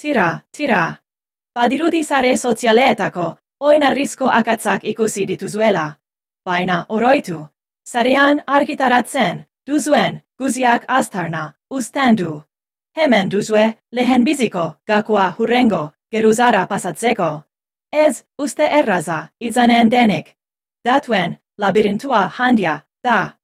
Tira, tira. Badirudi sare sozialetako, oin arrisko akatzak ikusi dituzuela. Baina oroitu, sarean argitaratzen, duzuen, guziak astarna, ustendu. Hemen duzue, lehen biziko, gakua hurrengo, geruzara pasatzeko. Ez, uste erraza, izanen denik. Datuen, labirintua handia, da.